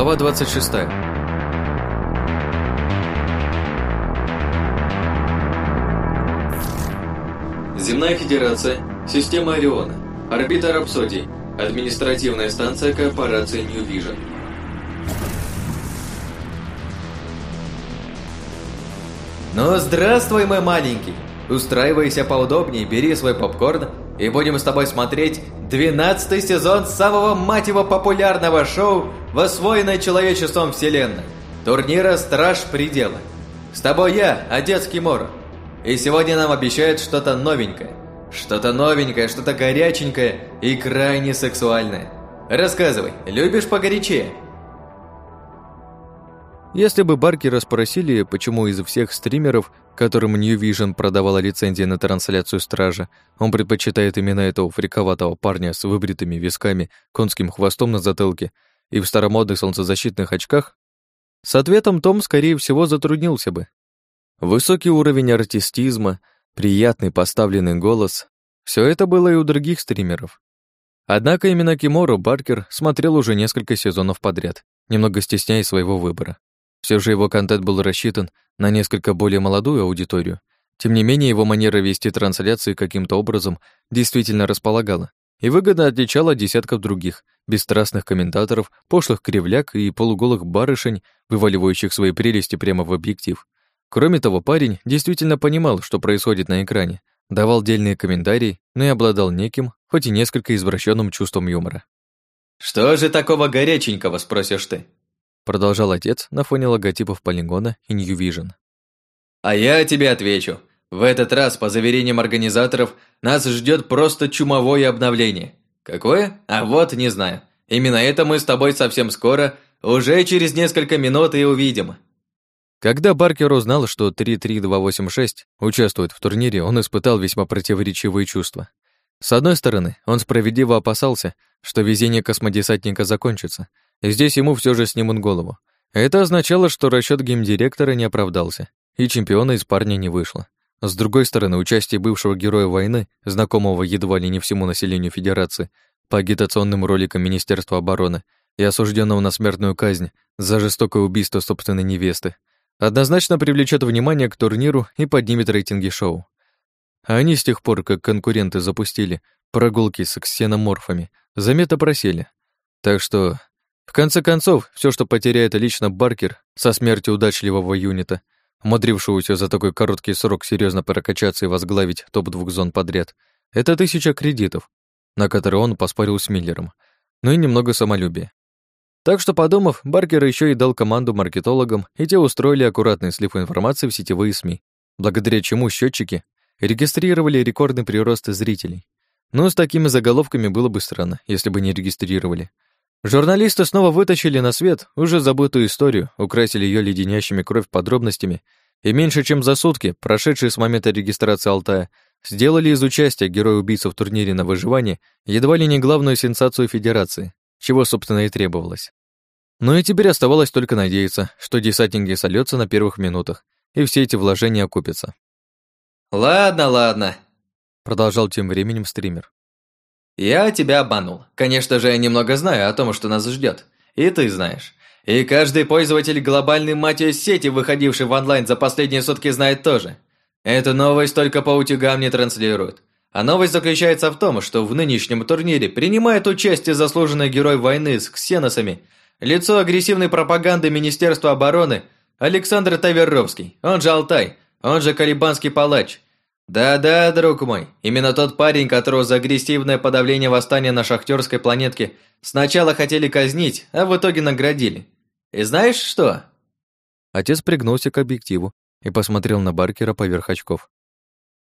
Глава 26. Земная Федерация, система Ориона, орбита Рапсодий, административная станция корпорации New Vision. Ну, здравствуй, мой маленький! Устраивайся поудобнее, бери свой попкорн и будем с тобой смотреть 12 сезон самого, мать его, популярного шоу в освоенной человечеством вселенной. Турнира «Страж Предела». С тобой я, Отец Киморо. И сегодня нам обещают что-то новенькое. Что-то новенькое, что-то горяченькое и крайне сексуальное. Рассказывай, любишь погорячее? Если бы Баркера спросили, почему из всех стримеров, которым New Vision продавала лицензии на трансляцию Стража, он предпочитает именно этого фриковатого парня с выбритыми висками, конским хвостом на затылке и в старомодных солнцезащитных очках, с ответом Том, скорее всего, затруднился бы. Высокий уровень артистизма, приятный поставленный голос — все это было и у других стримеров. Однако именно Кимору Баркер смотрел уже несколько сезонов подряд, немного стесняясь своего выбора. Все же его контент был рассчитан на несколько более молодую аудиторию. Тем не менее, его манера вести трансляции каким-то образом действительно располагала и выгодно отличала десятков других, бесстрастных комментаторов, пошлых кривляк и полуголых барышень, вываливающих свои прелести прямо в объектив. Кроме того, парень действительно понимал, что происходит на экране, давал дельные комментарии, но и обладал неким, хоть и несколько извращенным чувством юмора. «Что же такого горяченького?» – спросишь ты. Продолжал отец на фоне логотипов Полигона и New Vision. А я тебе отвечу. В этот раз, по заверениям организаторов, нас ждет просто чумовое обновление. Какое? А вот не знаю. Именно это мы с тобой совсем скоро, уже через несколько минут и увидим. Когда Баркер узнал, что 33286 участвует в турнире, он испытал весьма противоречивые чувства. С одной стороны, он справедливо опасался, что везение космодесантника закончится, и здесь ему все же снимут голову. Это означало, что расчет геймдиректора не оправдался, и чемпиона из парня не вышло. С другой стороны, участие бывшего героя войны, знакомого едва ли не всему населению Федерации, по агитационным роликам Министерства обороны и осужденного на смертную казнь за жестокое убийство собственной невесты, однозначно привлечет внимание к турниру и поднимет рейтинги шоу. А они с тех пор, как конкуренты запустили прогулки с ксеноморфами, заметно просели. Так что в конце концов, все, что потеряет лично Баркер со смертью удачливого юнита, умудрившегося за такой короткий срок серьезно прокачаться и возглавить топ двух зон подряд, это тысяча кредитов, на которые он поспорил с Миллером, ну и немного самолюбия. Так что, подумав, Баркер еще и дал команду маркетологам, и те устроили аккуратный слив информации в сетевые СМИ, благодаря чему счетчики регистрировали рекордный прирост зрителей. Но с такими заголовками было бы странно, если бы не регистрировали. Журналисты снова вытащили на свет уже забытую историю, украсили ее леденящими кровь подробностями, и меньше чем за сутки, прошедшие с момента регистрации Алтая, сделали из участия героя-убийцы в турнире на выживание едва ли не главную сенсацию Федерации, чего, собственно, и требовалось. Ну и теперь оставалось только надеяться, что десантники сольются на первых минутах, и все эти вложения окупятся. «Ладно, ладно», — продолжал тем временем стример. Я тебя обманул. Конечно же, я немного знаю о том, что нас ждет. И ты знаешь. И каждый пользователь глобальной матери сети, выходивший в онлайн за последние сутки, знает тоже. Эту новость только по утюгам не транслируют. А новость заключается в том, что в нынешнем турнире принимает участие заслуженный герой войны с ксеносами, лицо агрессивной пропаганды Министерства обороны Александр Таверовский, он же Алтай, он же Калибанский палач – да-да, друг мой, именно тот парень, которого за агрессивное подавление восстания на шахтерской планетке сначала хотели казнить, а в итоге наградили. И знаешь что? Отец пригнулся к объективу и посмотрел на Баркера поверх очков.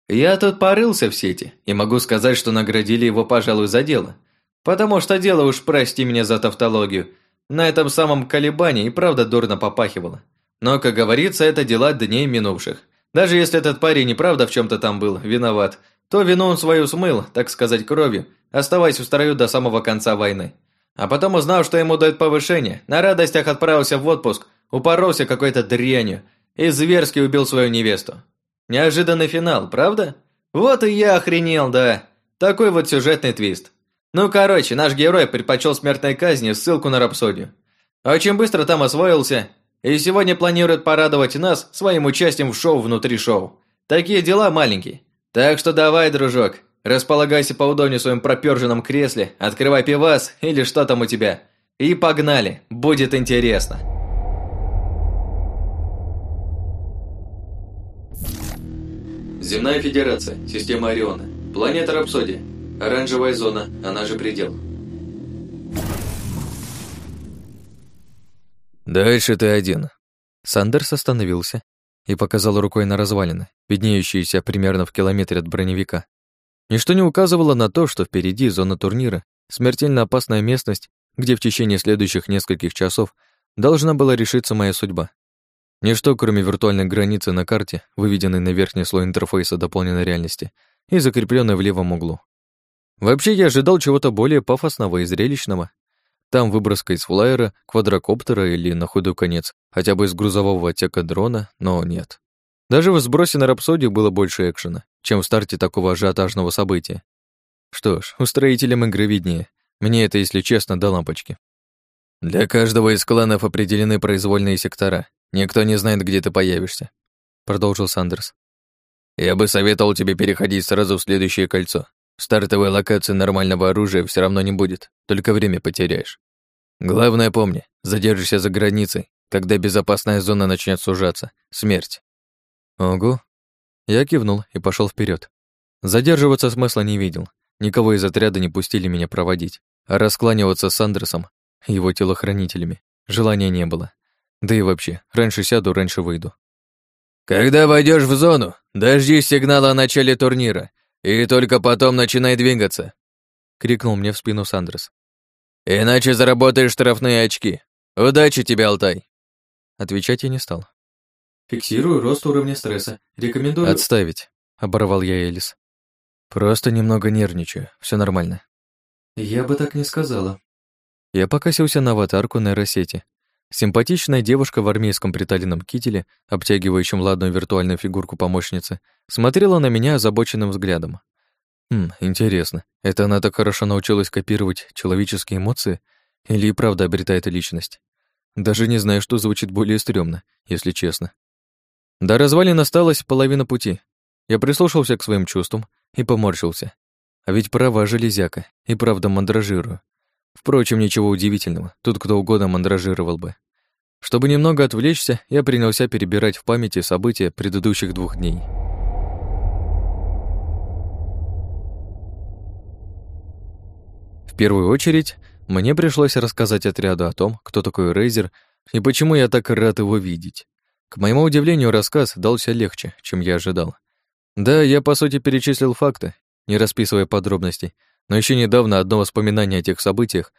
Я тут порылся в сети и могу сказать, что наградили его, пожалуй, за дело. Потому что дело уж, прости меня за тавтологию, на этом самом колебании и правда дурно попахивало. Но, как говорится, это дела дней минувших. Даже если этот парень и правда в чем-то там был виноват, то вину он свою смыл, так сказать, кровью, оставаясь в строю до самого конца войны. А потом узнав, что ему дают повышение, на радостях отправился в отпуск, упоролся какой-то дрянью и зверски убил свою невесту. Неожиданный финал, правда? Вот и я охренел, да. Такой вот сюжетный твист. Ну, короче, наш герой предпочел смертной казни ссылку на рапсодию. Очень быстро там освоился, и сегодня планирует порадовать нас своим участием в шоу внутри шоу. Такие дела маленькие. Так что давай, дружок, располагайся поудобнее в своем проперженном кресле, открывай пивас или что там у тебя. И погнали, будет интересно. Земная Федерация, система Ориона, планета Рапсодия, оранжевая зона, она же предел. «Дальше ты один». Сандерс остановился и показал рукой на развалины, виднеющиеся примерно в километре от броневика. Ничто не указывало на то, что впереди зона турнира, смертельно опасная местность, где в течение следующих нескольких часов должна была решиться моя судьба. Ничто, кроме виртуальной границы на карте, выведенной на верхний слой интерфейса дополненной реальности и закрепленной в левом углу. Вообще, я ожидал чего-то более пафосного и зрелищного. Там выброска из флайера, квадрокоптера или, на худой конец, хотя бы из грузового отсека дрона, но нет. Даже в сбросе на рапсодию было больше экшена, чем в старте такого ажиотажного события. Что ж, устроителям игры виднее. Мне это, если честно, до лампочки. Для каждого из кланов определены произвольные сектора, Никто не знает, где ты появишься», — продолжил Сандерс. «Я бы советовал тебе переходить сразу в следующее кольцо. Стартовой локации нормального оружия все равно не будет, только время потеряешь. Главное помни, задержишься за границей, когда безопасная зона начнет сужаться. Смерть». «Ого». Я кивнул и пошел вперед. Задерживаться смысла не видел. Никого из отряда не пустили меня проводить, а раскланиваться с Андерсом, его телохранителями, желания не было. Да и вообще, раньше сяду, раньше выйду. Когда войдешь в зону, дождись сигнала о начале турнира, и только потом начинай двигаться, крикнул мне в спину Сандрес. Иначе заработаешь штрафные очки. Удачи тебе, Алтай. Отвечать я не стал. Фиксирую рост уровня стресса. Рекомендую... Отставить, оборвал я Элис. Просто немного нервничаю, все нормально. Я бы так не сказала. Я покосился на аватарку нейросети, Симпатичная девушка в армейском приталенном кителе, обтягивающем ладную виртуальную фигурку помощницы, смотрела на меня озабоченным взглядом. Хм, интересно, это она так хорошо научилась копировать человеческие эмоции или и правда обретает личность? Даже не знаю, что звучит более стрёмно, если честно. До развалин осталась половина пути. Я прислушался к своим чувствам и поморщился. А ведь права железяка, и правда мандражирую. Впрочем, ничего удивительного, тут кто угодно мандражировал бы. Чтобы немного отвлечься, я принялся перебирать в памяти события предыдущих двух дней. В первую очередь, мне пришлось рассказать отряду о том, кто такой Рейзер и почему я так рад его видеть. К моему удивлению, рассказ дался легче, чем я ожидал. Да, я, по сути, перечислил факты, не расписывая подробностей, но еще недавно одно воспоминание о тех событиях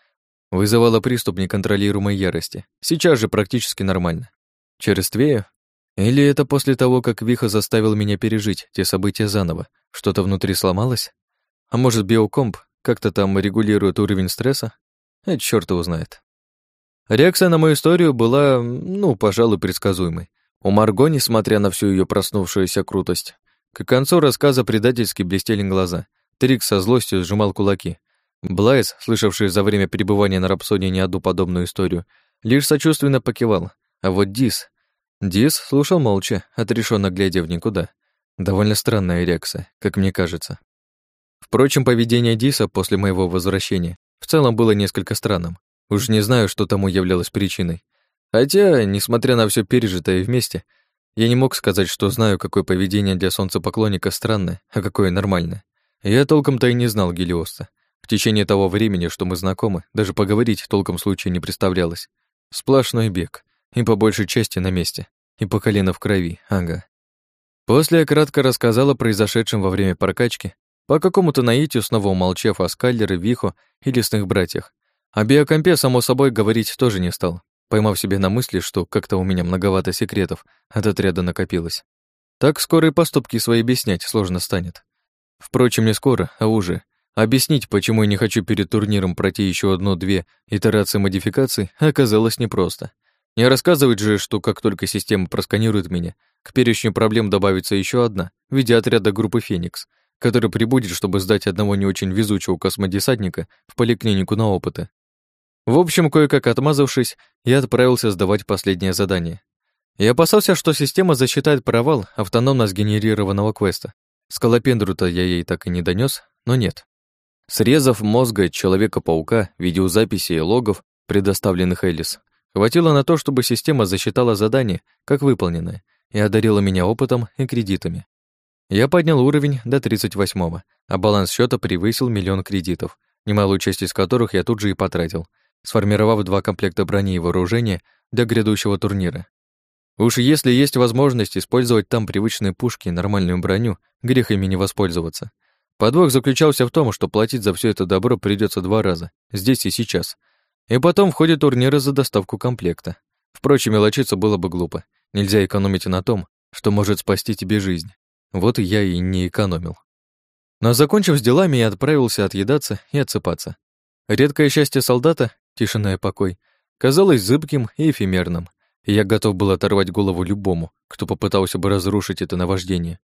вызывало приступ неконтролируемой ярости. Сейчас же практически нормально. Черствею? Или это после того, как Виха заставил меня пережить те события заново? Что-то внутри сломалось? А может, биокомп как-то там регулирует уровень стресса? Это чёрт его знает. Реакция на мою историю была, ну, пожалуй, предсказуемой. У Марго, несмотря на всю ее проснувшуюся крутость, к концу рассказа предательски блестели глаза — Трик со злостью сжимал кулаки. Блайс, слышавший за время пребывания на рапсодии не одну подобную историю, лишь сочувственно покивал. А вот Дис... Дис слушал молча, отрешенно глядя в никуда. Довольно странная реакция, как мне кажется. Впрочем, поведение Диса после моего возвращения в целом было несколько странным. Уж не знаю, что тому являлось причиной. Хотя, несмотря на все пережитое вместе, я не мог сказать, что знаю, какое поведение для солнцепоклонника странное, а какое нормальное. Я толком-то и не знал Гелиоста. В течение того времени, что мы знакомы, даже поговорить толком случая не представлялось. Сплошной бег, и по большей части на месте, и по колено в крови, ага. После я кратко рассказала о произошедшем во время прокачки, по какому-то наитию снова умолчав о Скайлере, Вихо и лесных братьях. О биокомпе, само собой, говорить тоже не стал, поймав себе на мысли, что как-то у меня многовато секретов от отряда накопилось. Так скоро и поступки свои объяснять сложно станет. Впрочем, не скоро, а уже. Объяснить, почему я не хочу перед турниром пройти еще одну-две итерации модификаций, оказалось непросто. Не рассказывать же, что как только система просканирует меня, к перечню проблем добавится еще одна, в виде отряда группы «Феникс», который прибудет, чтобы сдать одного не очень везучего космодесантника в поликлинику на опыты. В общем, кое-как отмазавшись, я отправился сдавать последнее задание. Я опасался, что система засчитает провал автономно сгенерированного квеста. Скалопендру-то я ей так и не донес, но нет. Срезав мозга Человека-паука, видеозаписи и логов, предоставленных Элис, хватило на то, чтобы система засчитала задание как выполненное и одарила меня опытом и кредитами. Я поднял уровень до 38-го, а баланс счета превысил миллион кредитов, немалую часть из которых я тут же и потратил, сформировав два комплекта брони и вооружения для грядущего турнира. Уж если есть возможность использовать там привычные пушки и нормальную броню, грех ими не воспользоваться. Подвох заключался в том, что платить за все это добро придется два раза, здесь и сейчас. И потом в ходе турнира за доставку комплекта. Впрочем, мелочиться было бы глупо. Нельзя экономить на том, что может спасти тебе жизнь. Вот я и не экономил. Но закончив с делами, я отправился отъедаться и отсыпаться. Редкое счастье солдата, тишина и покой, казалось зыбким и эфемерным — я готов был оторвать голову любому, кто попытался бы разрушить это наваждение.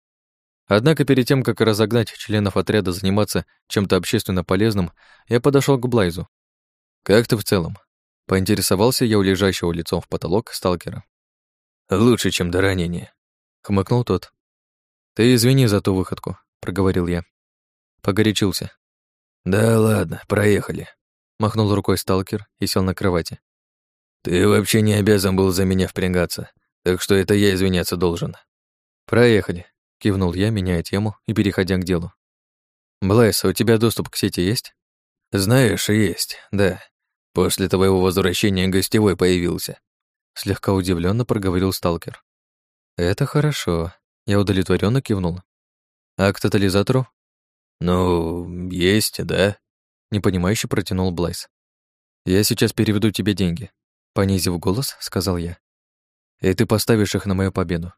Однако перед тем, как разогнать членов отряда заниматься чем-то общественно полезным, я подошел к Блайзу. «Как ты в целом?» Поинтересовался я у лежащего лицом в потолок сталкера. «Лучше, чем до ранения», — хмыкнул тот. «Ты извини за ту выходку», — проговорил я. Погорячился. «Да ладно, проехали», — махнул рукой сталкер и сел на кровати. «Ты вообще не обязан был за меня впрягаться, так что это я извиняться должен». «Проехали», — кивнул я, меняя тему и переходя к делу. «Блайс, у тебя доступ к сети есть?» «Знаешь, есть, да. После твоего возвращения гостевой появился». Слегка удивленно проговорил сталкер. «Это хорошо», — я удовлетворенно кивнул. «А к тотализатору?» «Ну, есть, да», — непонимающе протянул Блайс. «Я сейчас переведу тебе деньги. Понизив голос, сказал я. «И ты поставишь их на мою победу».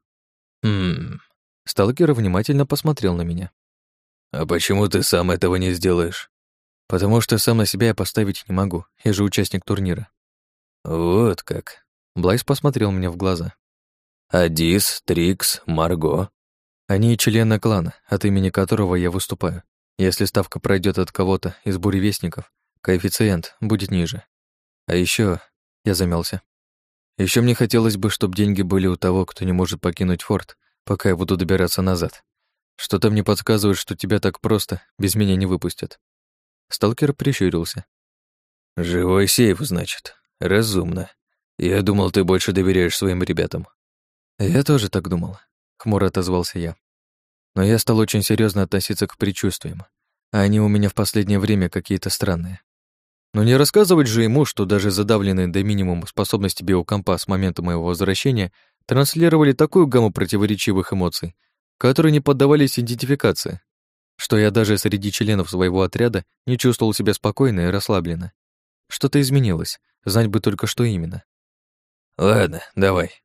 «Хм...» Сталкер внимательно посмотрел на меня. «А почему ты сам этого не сделаешь?» «Потому что сам на себя я поставить не могу, я же участник турнира». «Вот как». Блайс посмотрел мне в глаза. «Адис, Трикс, Марго». Они члены клана, от имени которого я выступаю. Если ставка пройдет от кого-то из буревестников, коэффициент будет ниже. А еще я замялся. Еще мне хотелось бы, чтобы деньги были у того, кто не может покинуть форт, пока я буду добираться назад. Что-то мне подсказывает, что тебя так просто без меня не выпустят. Сталкер прищурился. «Живой сейф, значит. Разумно. Я думал, ты больше доверяешь своим ребятам». «Я тоже так думал», — хмуро отозвался я. «Но я стал очень серьезно относиться к предчувствиям, а они у меня в последнее время какие-то странные. Но не рассказывать же ему, что даже задавленные до минимума способности биокомпа с момента моего возвращения транслировали такую гамму противоречивых эмоций, которые не поддавались идентификации, что я даже среди членов своего отряда не чувствовал себя спокойно и расслабленно. Что-то изменилось, знать бы только, что именно. «Ладно, давай».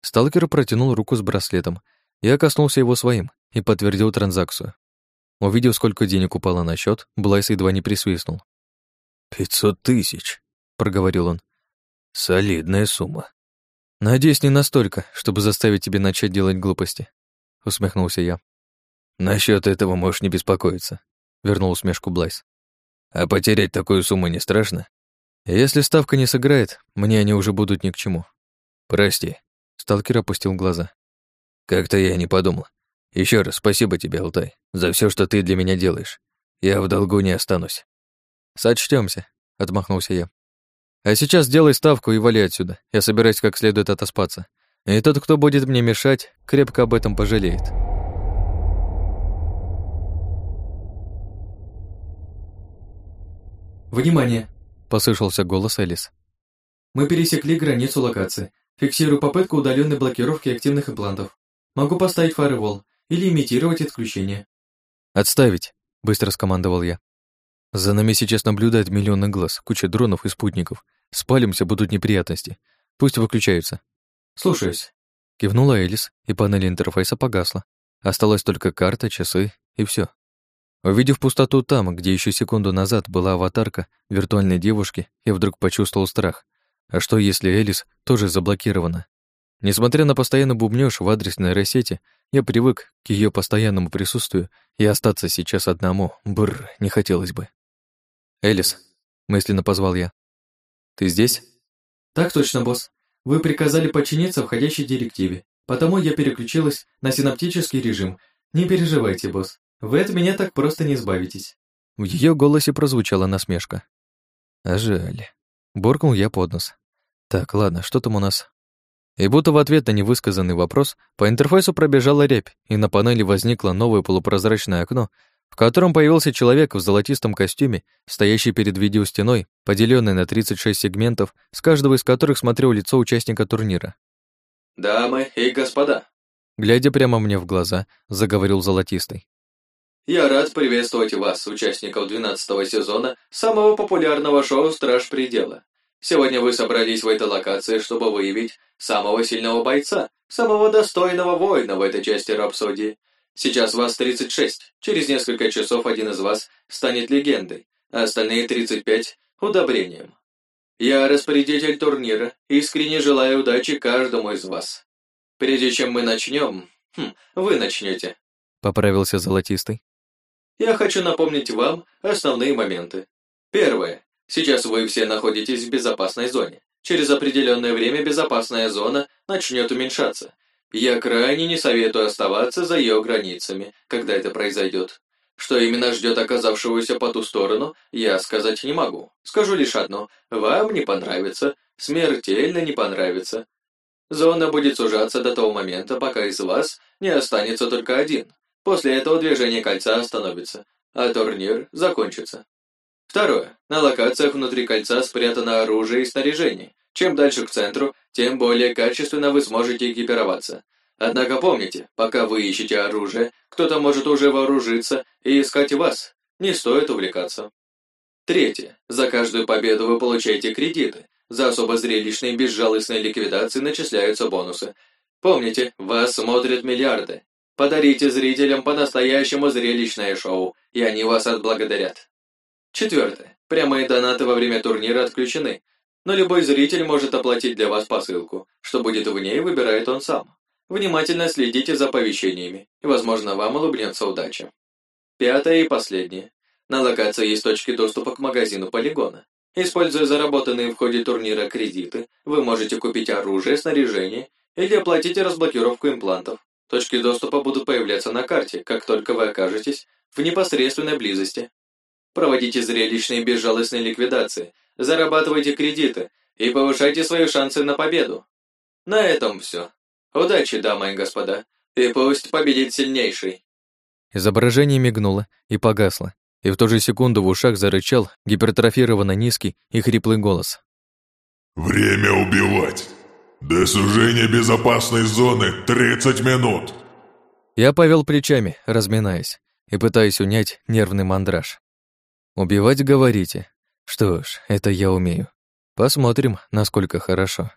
Сталкер протянул руку с браслетом. Я коснулся его своим и подтвердил транзакцию. Увидев, сколько денег упало на счет, Блайс едва не присвистнул. «Пятьсот тысяч», — проговорил он. «Солидная сумма». «Надеюсь, не настолько, чтобы заставить тебя начать делать глупости», — усмехнулся я. «Насчёт этого можешь не беспокоиться», — вернул усмешку Блайс. «А потерять такую сумму не страшно?» «Если ставка не сыграет, мне они уже будут ни к чему». «Прости», — сталкер опустил глаза. «Как-то я не подумал. Еще раз спасибо тебе, Алтай, за все, что ты для меня делаешь. Я в долгу не останусь». Сочтёмся, отмахнулся я. А сейчас сделай ставку и вали отсюда. Я собираюсь как следует отоспаться. И тот, кто будет мне мешать, крепко об этом пожалеет. «Внимание!» — послышался голос Элис. «Мы пересекли границу локации. Фиксирую попытку удаленной блокировки активных имплантов. Могу поставить фаервол или имитировать отключение». «Отставить!» — быстро скомандовал я. За нами сейчас наблюдает миллионы глаз, куча дронов и спутников. Спалимся, будут неприятности. Пусть выключаются. Слушаюсь. Кивнула Элис, и панель интерфейса погасла. Осталась только карта, часы и все. Увидев пустоту там, где еще секунду назад была аватарка виртуальной девушки, я вдруг почувствовал страх. А что, если Элис тоже заблокирована? Несмотря на постоянный бубнёж в адресной нейросети, я привык к ее постоянному присутствию, и остаться сейчас одному, бррр, не хотелось бы. «Элис», — мысленно позвал я. Ты здесь?» «Так точно, босс. Вы приказали подчиниться входящей директиве, потому я переключилась на синаптический режим. Не переживайте, босс. Вы от меня так просто не избавитесь». В ее голосе прозвучала насмешка. А жаль. Буркнул я под нос. Так, ладно, что там у нас? И будто в ответ на невысказанный вопрос по интерфейсу пробежала рябь, и на панели возникло новое полупрозрачное окно, в котором появился человек в золотистом костюме, стоящий перед видеостеной, поделенной на 36 сегментов, с каждого из которых смотрел лицо участника турнира. «Дамы и господа», глядя прямо мне в глаза, заговорил золотистый. «Я рад приветствовать вас, участников 12 сезона самого популярного шоу «Страж предела». Сегодня вы собрались в этой локации, чтобы выявить самого сильного бойца, самого достойного воина в этой части рапсодии. Сейчас вас 36, через несколько часов один из вас станет легендой, а остальные 35 – удобрением. Я распорядитель турнира искренне желаю удачи каждому из вас. Прежде чем мы начнем, хм, вы начнете. Поправился Золотистый. Я хочу напомнить вам основные моменты. Первое. Сейчас вы все находитесь в безопасной зоне. Через определенное время безопасная зона начнет уменьшаться. Я крайне не советую оставаться за ее границами, когда это произойдет. Что именно ждет оказавшегося по ту сторону, я сказать не могу. Скажу лишь одно. Вам не понравится, смертельно не понравится. Зона будет сужаться до того момента, пока из вас не останется только один. После этого движение кольца остановится, а турнир закончится. Второе. На локациях внутри кольца спрятано оружие и снаряжение. Чем дальше к центру, тем более качественно вы сможете экипироваться. Однако помните, пока вы ищете оружие, кто-то может уже вооружиться и искать вас. Не стоит увлекаться. Третье. За каждую победу вы получаете кредиты. За особо зрелищные безжалостные ликвидации начисляются бонусы. Помните, вас смотрят миллиарды. Подарите зрителям по-настоящему зрелищное шоу, и они вас отблагодарят. Четвертое. Прямые донаты во время турнира отключены, но любой зритель может оплатить для вас посылку. Что будет в ней, выбирает он сам. Внимательно следите за оповещениями, и, возможно, вам улыбнется удача. Пятое и последнее. На локации есть точки доступа к магазину полигона. Используя заработанные в ходе турнира кредиты, вы можете купить оружие, снаряжение или оплатить разблокировку имплантов. Точки доступа будут появляться на карте, как только вы окажетесь в непосредственной близости Проводите зрелищные безжалостные ликвидации, зарабатывайте кредиты и повышайте свои шансы на победу. На этом все. Удачи, дамы и господа, и пусть победит сильнейший. Изображение мигнуло и погасло, и в ту же секунду в ушах зарычал гипертрофированно низкий и хриплый голос. «Время убивать! До сужения безопасной зоны 30 минут!» Я повел плечами, разминаясь, и пытаясь унять нервный мандраж. Убивать говорите? Что ж, это я умею. Посмотрим, насколько хорошо.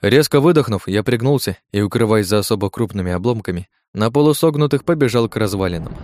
Резко выдохнув, я пригнулся и, укрываясь за особо крупными обломками, на полусогнутых побежал к развалинам.